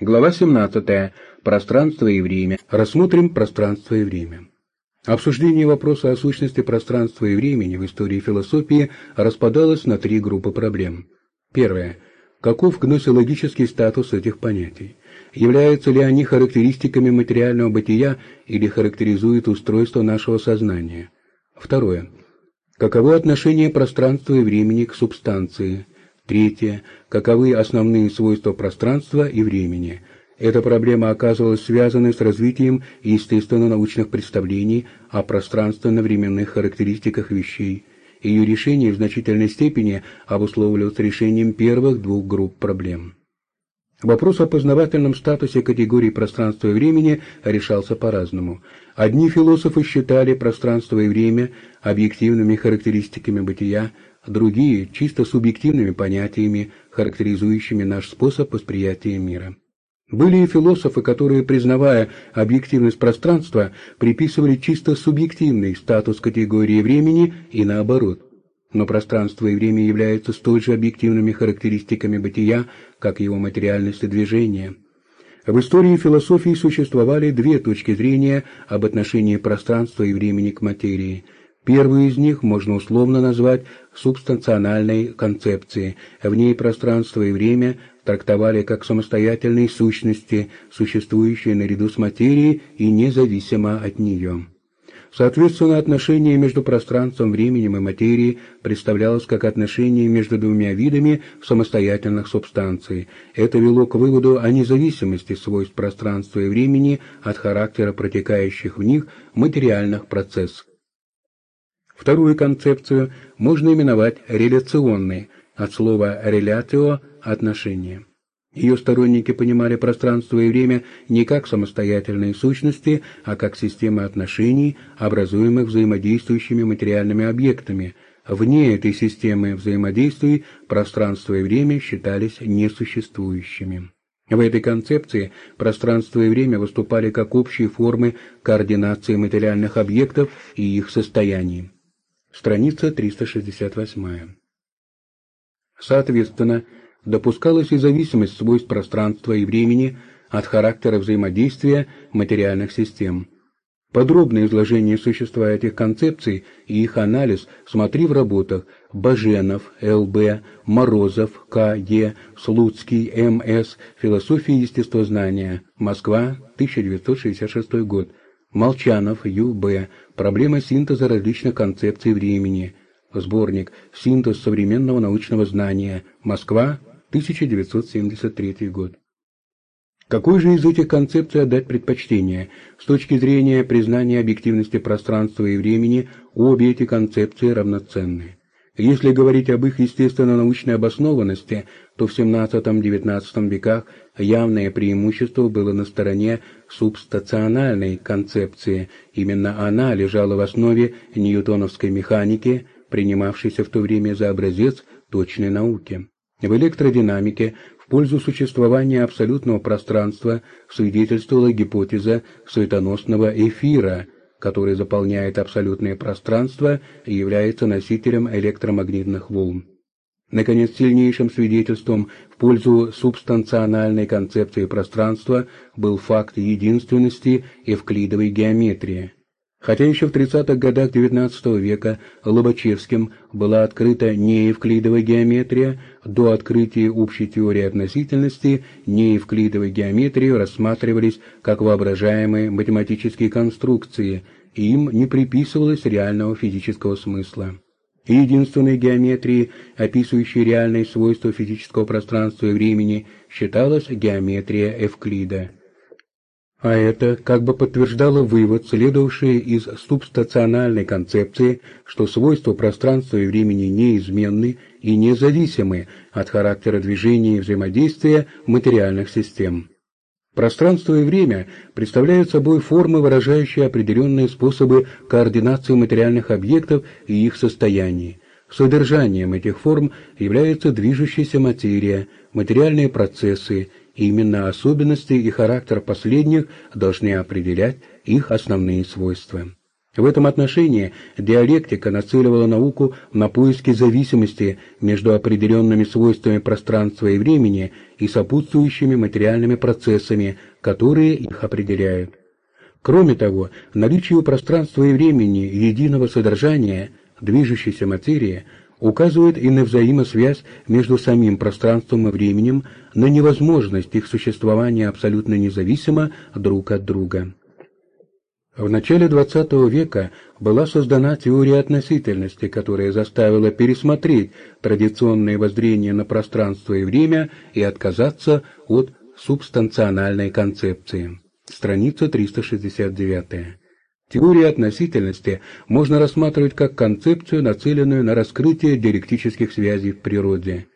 Глава 17. Пространство и время. Рассмотрим пространство и время. Обсуждение вопроса о сущности пространства и времени в истории философии распадалось на три группы проблем. Первое. Каков гносеологический статус этих понятий? Являются ли они характеристиками материального бытия или характеризуют устройство нашего сознания? Второе. Каково отношение пространства и времени к субстанции? Третье. Каковы основные свойства пространства и времени? Эта проблема оказывалась связанной с развитием естественно-научных представлений о пространственно-временных характеристиках вещей. Ее решение в значительной степени обусловливалось решением первых двух групп проблем. Вопрос о познавательном статусе категорий пространства и времени решался по-разному. Одни философы считали пространство и время объективными характеристиками бытия, другие – чисто субъективными понятиями, характеризующими наш способ восприятия мира. Были и философы, которые, признавая объективность пространства, приписывали чисто субъективный статус категории времени и наоборот. Но пространство и время являются столь же объективными характеристиками бытия, как его материальность и движение. В истории философии существовали две точки зрения об отношении пространства и времени к материи – Первую из них можно условно назвать субстанциональной концепцией. В ней пространство и время трактовали как самостоятельные сущности, существующие наряду с материей и независимо от нее. Соответственно, отношение между пространством, временем и материей представлялось как отношение между двумя видами самостоятельных субстанций. Это вело к выводу о независимости свойств пространства и времени от характера протекающих в них материальных процессов. Вторую концепцию можно именовать реляционной, от слова «relatio» – «отношение». Ее сторонники понимали пространство и время не как самостоятельные сущности, а как системы отношений, образуемых взаимодействующими материальными объектами. Вне этой системы взаимодействий пространство и время считались несуществующими. В этой концепции пространство и время выступали как общие формы координации материальных объектов и их состояний. Страница 368. Соответственно, допускалась и зависимость свойств пространства и времени от характера взаимодействия материальных систем. Подробное изложение существа этих концепций и их анализ смотри в работах Баженов, Л.Б., Морозов, К.Е., Слуцкий, М.С., Философия естествознания, Москва, 1966 год, Молчанов, Ю.Б. Проблема синтеза различных концепций времени. Сборник «Синтез современного научного знания. Москва, 1973 год». Какой же из этих концепций отдать предпочтение? С точки зрения признания объективности пространства и времени, обе эти концепции равноценны. Если говорить об их естественно-научной обоснованности, то в XVII-XIX веках явное преимущество было на стороне субстациональной концепции. Именно она лежала в основе ньютоновской механики, принимавшейся в то время за образец точной науки. В электродинамике в пользу существования абсолютного пространства свидетельствовала гипотеза светоносного эфира – который заполняет абсолютное пространство и является носителем электромагнитных волн. Наконец, сильнейшим свидетельством в пользу субстанциональной концепции пространства был факт единственности эвклидовой геометрии. Хотя еще в 30-х годах XIX века Лобачевским была открыта неевклидовая геометрия, до открытия общей теории относительности неевклидовой геометрии рассматривались как воображаемые математические конструкции, им не приписывалось реального физического смысла. Единственной геометрией, описывающей реальные свойства физического пространства и времени, считалась геометрия Эвклида – а это как бы подтверждало вывод, следовавший из субстациональной концепции, что свойства пространства и времени неизменны и независимы от характера движения и взаимодействия материальных систем. Пространство и время представляют собой формы, выражающие определенные способы координации материальных объектов и их состояний. Содержанием этих форм является движущаяся материя, материальные процессы, именно особенности и характер последних должны определять их основные свойства. В этом отношении диалектика нацеливала науку на поиски зависимости между определенными свойствами пространства и времени и сопутствующими материальными процессами, которые их определяют. Кроме того, наличие у пространства и времени единого содержания, движущейся материи, указывает и на взаимосвязь между самим пространством и временем, на невозможность их существования абсолютно независимо друг от друга. В начале XX века была создана теория относительности, которая заставила пересмотреть традиционные воззрения на пространство и время и отказаться от субстанциональной концепции. Страница 369. Теория относительности можно рассматривать как концепцию, нацеленную на раскрытие диалектических связей в природе.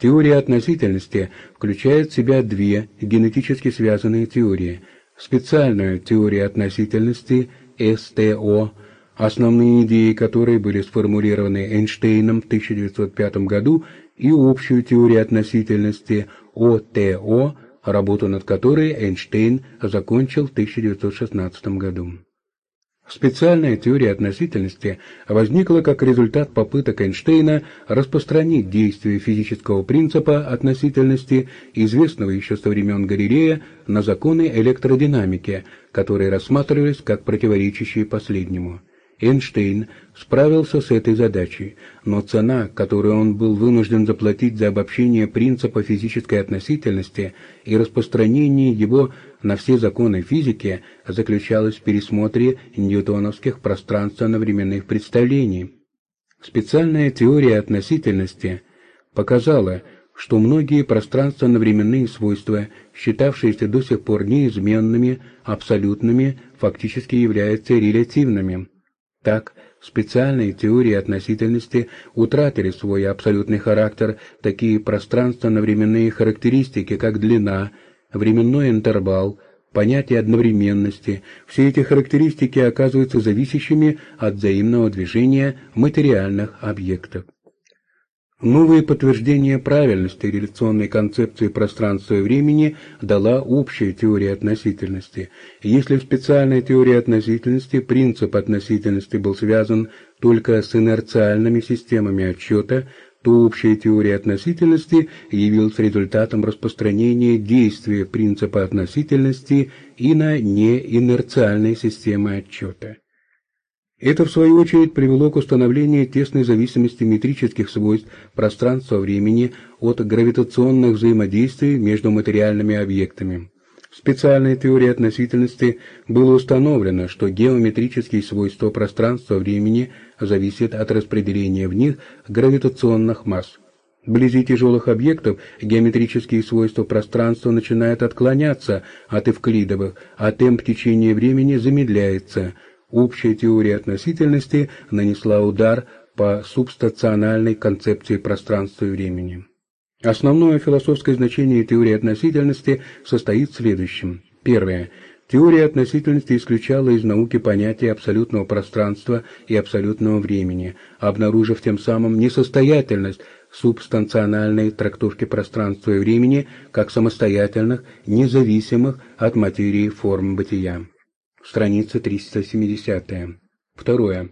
Теория относительности включает в себя две генетически связанные теории – специальную теорию относительности СТО, основные идеи которой были сформулированы Эйнштейном в 1905 году, и общую теорию относительности ОТО, работу над которой Эйнштейн закончил в 1916 году. Специальная теория относительности возникла как результат попыток Эйнштейна распространить действие физического принципа относительности, известного еще со времен Галилея, на законы электродинамики, которые рассматривались как противоречащие последнему. Эйнштейн справился с этой задачей, но цена, которую он был вынужден заплатить за обобщение принципа физической относительности и распространение его на все законы физики, заключалась в пересмотре ньютоновских пространственно-временных представлений. Специальная теория относительности показала, что многие пространственно-временные свойства, считавшиеся до сих пор неизменными, абсолютными, фактически являются релятивными. Так, специальные теории относительности утратили свой абсолютный характер, такие пространственно-временные характеристики, как длина, временной интервал, понятие одновременности, все эти характеристики оказываются зависящими от взаимного движения материальных объектов. Новые подтверждения правильности реляционной концепции пространства и времени дала общая теория относительности. Если в специальной теории относительности принцип относительности был связан только с инерциальными системами отсчета, то общая теория относительности явилась результатом распространения действия принципа относительности и на неинерциальные системы отсчета. Это, в свою очередь, привело к установлению тесной зависимости метрических свойств пространства-времени от гравитационных взаимодействий между материальными объектами. В специальной теории относительности было установлено, что геометрические свойства пространства-времени зависят от распределения в них гравитационных масс. Вблизи тяжелых объектов геометрические свойства пространства начинают отклоняться от эвклидовых, а темп течения времени замедляется – Общая теория относительности нанесла удар по субстациональной концепции пространства и времени. Основное философское значение теории относительности состоит в следующем. Первое. Теория относительности исключала из науки понятие абсолютного пространства и абсолютного времени, обнаружив тем самым несостоятельность субстанциональной трактовки пространства и времени как самостоятельных, независимых от материи форм бытия. Страница 370. Второе.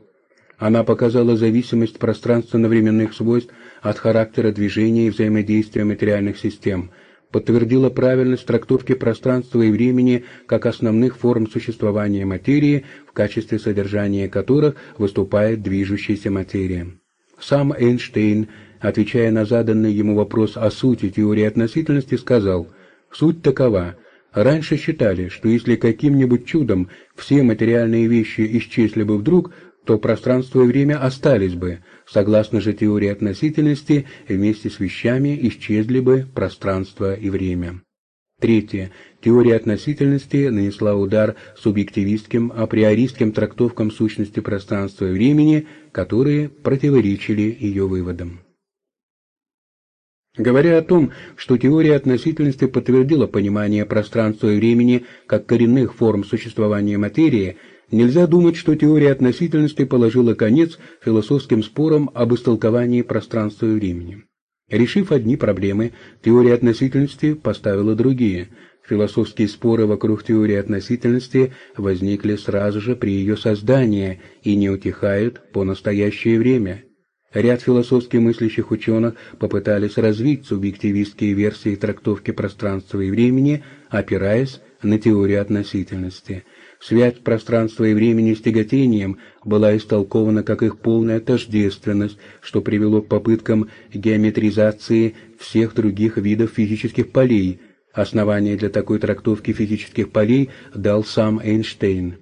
Она показала зависимость пространственно-временных свойств от характера движения и взаимодействия материальных систем, подтвердила правильность трактовки пространства и времени как основных форм существования материи, в качестве содержания которых выступает движущаяся материя. Сам Эйнштейн, отвечая на заданный ему вопрос о сути теории относительности, сказал «Суть такова – Раньше считали, что если каким-нибудь чудом все материальные вещи исчезли бы вдруг, то пространство и время остались бы. Согласно же теории относительности, вместе с вещами исчезли бы пространство и время. Третье. Теория относительности нанесла удар субъективистским, априористским трактовкам сущности пространства и времени, которые противоречили ее выводам. Говоря о том, что теория относительности подтвердила понимание пространства и времени как коренных форм существования материи, нельзя думать, что теория относительности положила конец философским спорам об истолковании пространства и времени. Решив одни проблемы, теория относительности поставила другие. Философские споры вокруг теории относительности возникли сразу же при ее создании и не утихают по настоящее время. Ряд философски мыслящих ученых попытались развить субъективистские версии трактовки пространства и времени, опираясь на теорию относительности. Связь пространства и времени с тяготением была истолкована как их полная тождественность, что привело к попыткам геометризации всех других видов физических полей, Основание для такой трактовки физических полей дал сам Эйнштейн.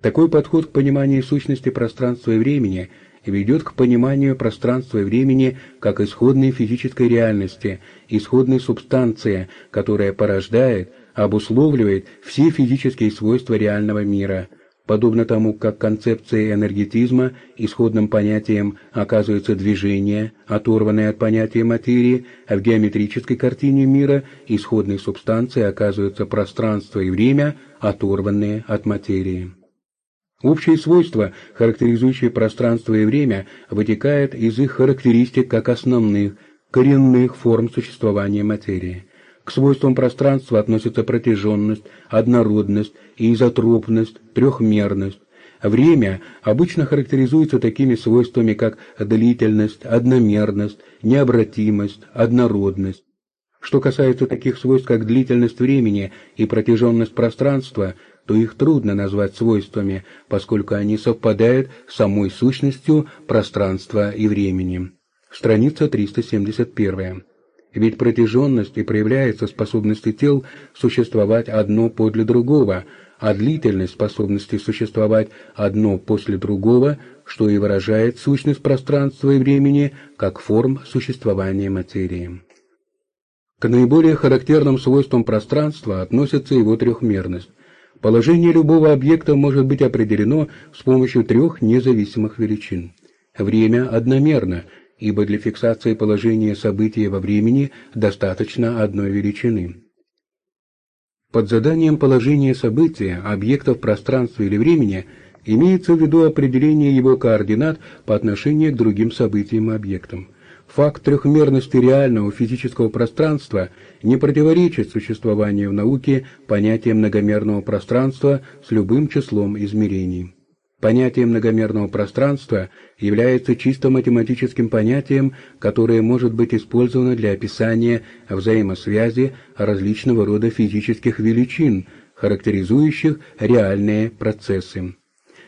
Такой подход к пониманию сущности пространства и времени ведет к пониманию пространства и времени как исходной физической реальности, исходной субстанции, которая порождает, обусловливает все физические свойства реального мира – Подобно тому, как концепция энергетизма исходным понятием оказывается движение, оторванное от понятия материи, а в геометрической картине мира исходной субстанцией оказывается пространство и время, оторванные от материи. Общие свойства, характеризующие пространство и время, вытекают из их характеристик как основных, коренных форм существования материи. К свойствам пространства относятся протяженность, однородность, изотропность, трехмерность. Время обычно характеризуется такими свойствами, как длительность, одномерность, необратимость, однородность. Что касается таких свойств, как длительность времени и протяженность пространства, то их трудно назвать свойствами, поскольку они совпадают с самой сущностью пространства и времени. Страница 371. Ведь протяженность и проявляется способности тел существовать одно подле другого, а длительность способности существовать одно после другого, что и выражает сущность пространства и времени как форм существования материи. К наиболее характерным свойствам пространства относится его трехмерность. Положение любого объекта может быть определено с помощью трех независимых величин. Время одномерно – ибо для фиксации положения события во времени достаточно одной величины. Под заданием положения события, объекта в пространстве или времени, имеется в виду определение его координат по отношению к другим событиям и объектам. Факт трехмерности реального физического пространства не противоречит существованию в науке понятия многомерного пространства с любым числом измерений. Понятие многомерного пространства является чисто математическим понятием, которое может быть использовано для описания взаимосвязи различного рода физических величин, характеризующих реальные процессы.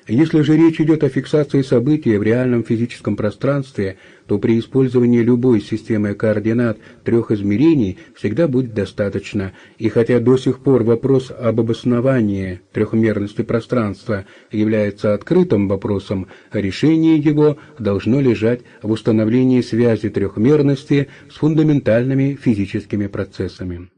Если же речь идет о фиксации события в реальном физическом пространстве, то при использовании любой системы координат трех измерений всегда будет достаточно, и хотя до сих пор вопрос об обосновании трехмерности пространства является открытым вопросом, решение его должно лежать в установлении связи трехмерности с фундаментальными физическими процессами.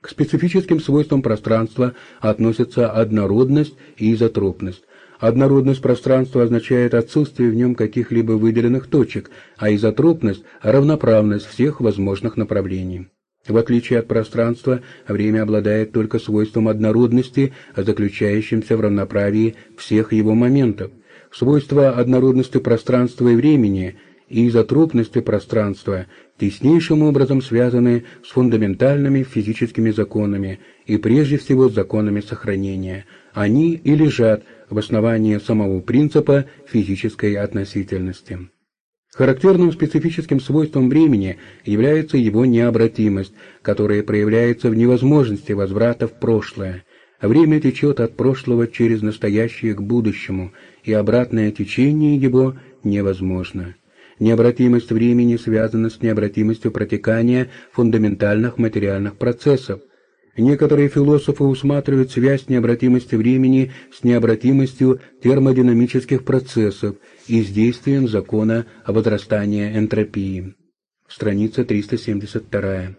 К специфическим свойствам пространства относятся однородность и изотропность. Однородность пространства означает отсутствие в нем каких-либо выделенных точек, а изотропность – равноправность всех возможных направлений. В отличие от пространства, время обладает только свойством однородности, заключающимся в равноправии всех его моментов. Свойства однородности пространства и времени и изотропности пространства теснейшим образом связаны с фундаментальными физическими законами и прежде всего с законами сохранения. Они и лежат в основании самого принципа физической относительности. Характерным специфическим свойством времени является его необратимость, которая проявляется в невозможности возврата в прошлое. Время течет от прошлого через настоящее к будущему, и обратное течение его невозможно. Необратимость времени связана с необратимостью протекания фундаментальных материальных процессов, Некоторые философы усматривают связь необратимости времени с необратимостью термодинамических процессов и с действием закона о возрастании энтропии. Страница 372.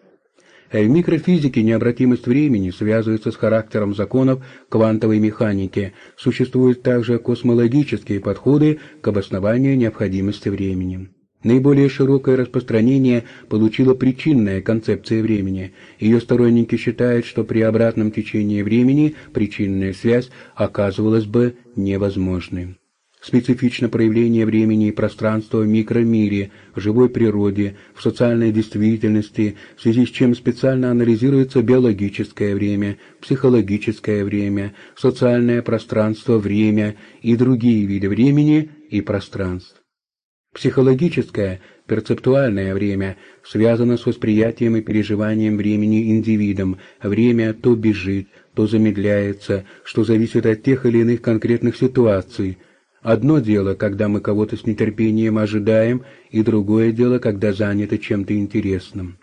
В микрофизике необратимость времени связывается с характером законов квантовой механики. Существуют также космологические подходы к обоснованию необходимости времени. Наиболее широкое распространение получила причинная концепция времени. Ее сторонники считают, что при обратном течении времени причинная связь оказывалась бы невозможной. специфично проявление времени и пространства в микромире, в живой природе, в социальной действительности, в связи с чем специально анализируется биологическое время, психологическое время, социальное пространство, время и другие виды времени и пространств. Психологическое, перцептуальное время связано с восприятием и переживанием времени индивидом. Время то бежит, то замедляется, что зависит от тех или иных конкретных ситуаций – Одно дело, когда мы кого-то с нетерпением ожидаем, и другое дело, когда заняты чем-то интересным.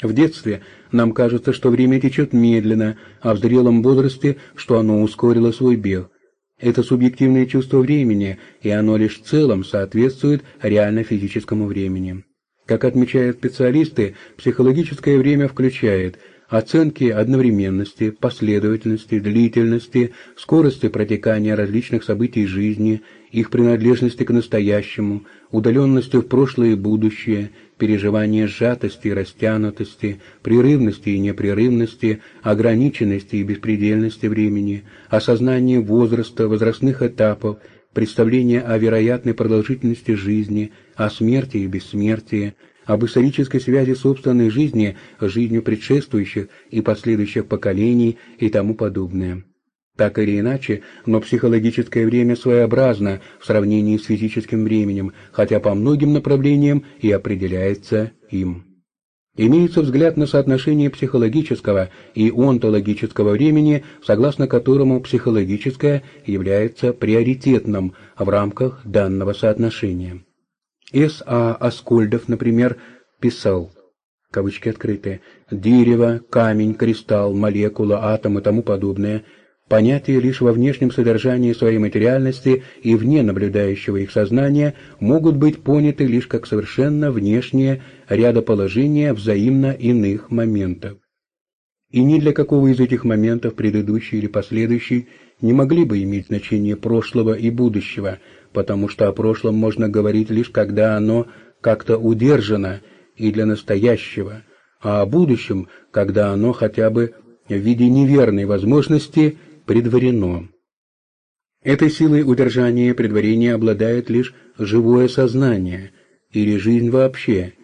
В детстве нам кажется, что время течет медленно, а в зрелом возрасте, что оно ускорило свой бег. Это субъективное чувство времени, и оно лишь в целом соответствует реально физическому времени. Как отмечают специалисты, психологическое время включает – оценки одновременности, последовательности, длительности, скорости протекания различных событий жизни, их принадлежности к настоящему, удаленности в прошлое и будущее, переживание сжатости растянутости, прерывности и непрерывности, ограниченности и беспредельности времени, осознание возраста, возрастных этапов, представление о вероятной продолжительности жизни, о смерти и бессмертии, об исторической связи собственной жизни с жизнью предшествующих и последующих поколений и тому подобное. Так или иначе, но психологическое время своеобразно в сравнении с физическим временем, хотя по многим направлениям и определяется им. Имеется взгляд на соотношение психологического и онтологического времени, согласно которому психологическое является приоритетным в рамках данного соотношения. С. А. Аскольдов, например, писал, кавычки открытые, «дерево, камень, кристалл, молекула, атом и тому подобное – понятия лишь во внешнем содержании своей материальности и вне наблюдающего их сознания могут быть поняты лишь как совершенно внешние рядоположения взаимно иных моментов. И ни для какого из этих моментов, предыдущий или последующий, не могли бы иметь значение прошлого и будущего – потому что о прошлом можно говорить лишь когда оно как-то удержано и для настоящего, а о будущем, когда оно хотя бы в виде неверной возможности предварено. Этой силой удержания предварения обладает лишь живое сознание или жизнь вообще,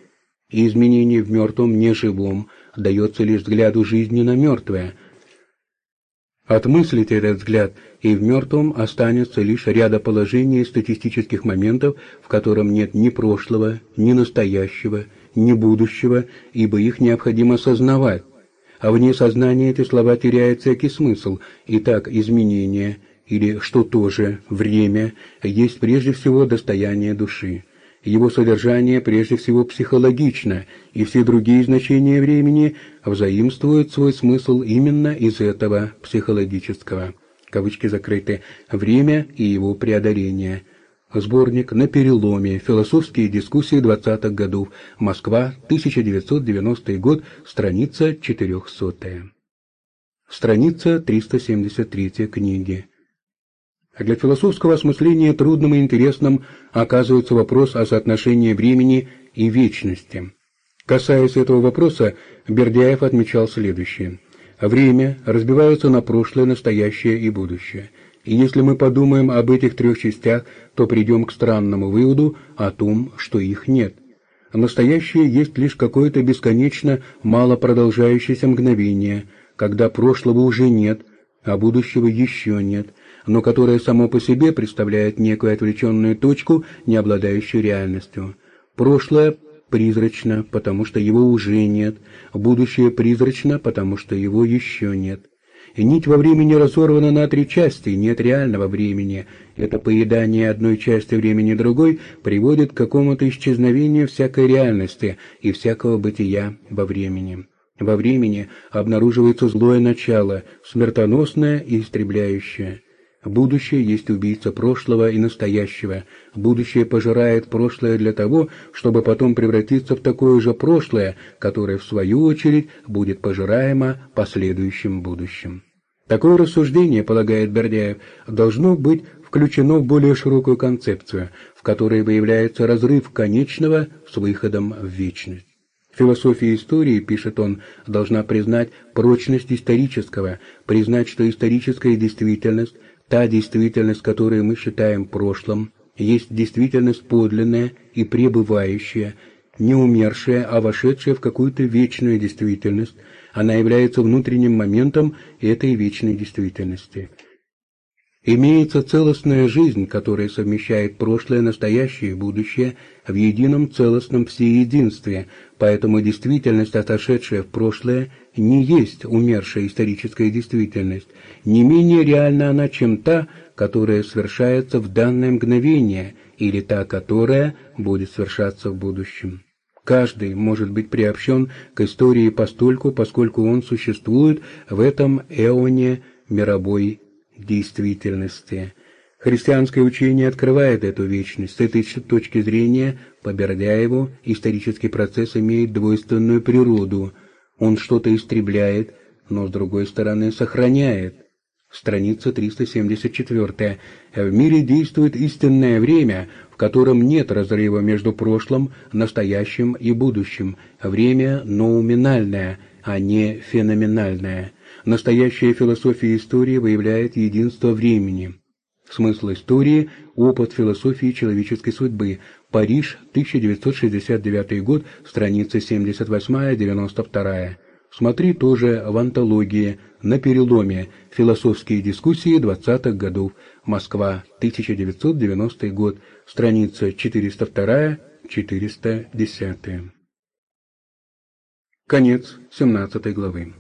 и изменение в мертвом неживом дается лишь взгляду жизни на мертвое – Отмыслить этот взгляд, и в мертвом останется лишь ряда положений и статистических моментов, в котором нет ни прошлого, ни настоящего, ни будущего, ибо их необходимо осознавать. А вне сознания эти слова теряют всякий смысл. Итак, изменение, или что тоже, время, есть прежде всего достояние души. Его содержание прежде всего психологично, и все другие значения времени взаимствуют свой смысл именно из этого психологического. Кавычки закрыты. Время и его преодоление. Сборник «На переломе. Философские дискуссии 20-х годов. Москва, 1990 год. Страница 400. Страница 373 книги. Для философского осмысления трудным и интересным оказывается вопрос о соотношении времени и вечности. Касаясь этого вопроса, Бердяев отмечал следующее. Время разбивается на прошлое, настоящее и будущее. И если мы подумаем об этих трех частях, то придем к странному выводу о том, что их нет. Настоящее есть лишь какое-то бесконечно мало продолжающееся мгновение, когда прошлого уже нет, а будущего еще нет – но которое само по себе представляет некую отвлеченную точку, не обладающую реальностью. Прошлое призрачно, потому что его уже нет, будущее призрачно, потому что его еще нет. Нить во времени разорвана на три части, нет реального времени. Это поедание одной части времени другой приводит к какому-то исчезновению всякой реальности и всякого бытия во времени. Во времени обнаруживается злое начало, смертоносное и истребляющее. Будущее есть убийца прошлого и настоящего. Будущее пожирает прошлое для того, чтобы потом превратиться в такое же прошлое, которое, в свою очередь, будет пожираемо последующим будущим. Такое рассуждение, полагает Бердяев, должно быть включено в более широкую концепцию, в которой выявляется разрыв конечного с выходом в вечность. Философия истории, пишет он, должна признать прочность исторического, признать, что историческая действительность Та действительность, которую мы считаем прошлым, есть действительность подлинная и пребывающая, не умершая, а вошедшая в какую-то вечную действительность. Она является внутренним моментом этой вечной действительности. Имеется целостная жизнь, которая совмещает прошлое, настоящее и будущее в едином целостном всеединстве, поэтому действительность, отошедшая в прошлое, не есть умершая историческая действительность. Не менее реальна она, чем та, которая совершается в данное мгновение, или та, которая будет совершаться в будущем. Каждый может быть приобщен к истории постольку, поскольку он существует в этом эоне мировой действительности. Христианское учение открывает эту вечность. С этой точки зрения, по Бердяеву, исторический процесс имеет двойственную природу. Он что-то истребляет, но с другой стороны сохраняет. Страница 374. В мире действует истинное время, в котором нет разрыва между прошлым, настоящим и будущим. Время ноуминальное, а не феноменальное. Настоящая философия истории выявляет единство времени. Смысл истории – опыт философии человеческой судьбы. Париж, 1969 год, страница 78-92. Смотри тоже в антологии «На переломе. Философские дискуссии 20-х годов. Москва, 1990 год. Страница 402-410». Конец 17 главы.